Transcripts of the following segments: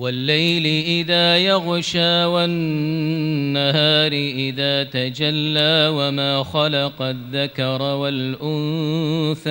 والليل إذا يغشى والنهار إذا تجلى وما خلق الذكر والأنثى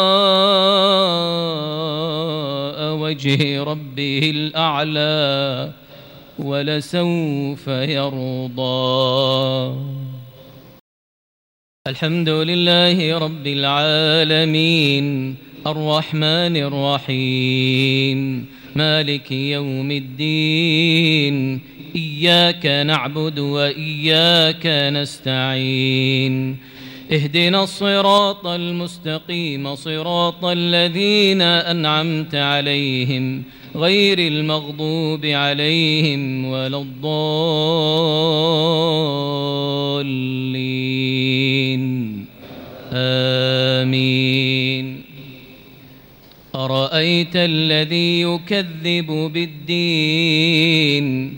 وجه ربه الأعلى ولسوف يرضى. الحمد لله رب العالمين. الرحمن الرحيم. مالك يوم الدين. إياك نعبد وإياك نستعين. اهدنا الصراط المستقيم صراط الذين أنعمت عليهم غير المغضوب عليهم ولا الضالين. آمين. أرأيت الذي يكذب بالدين؟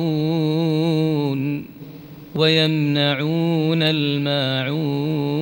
ويمنعون الماعون.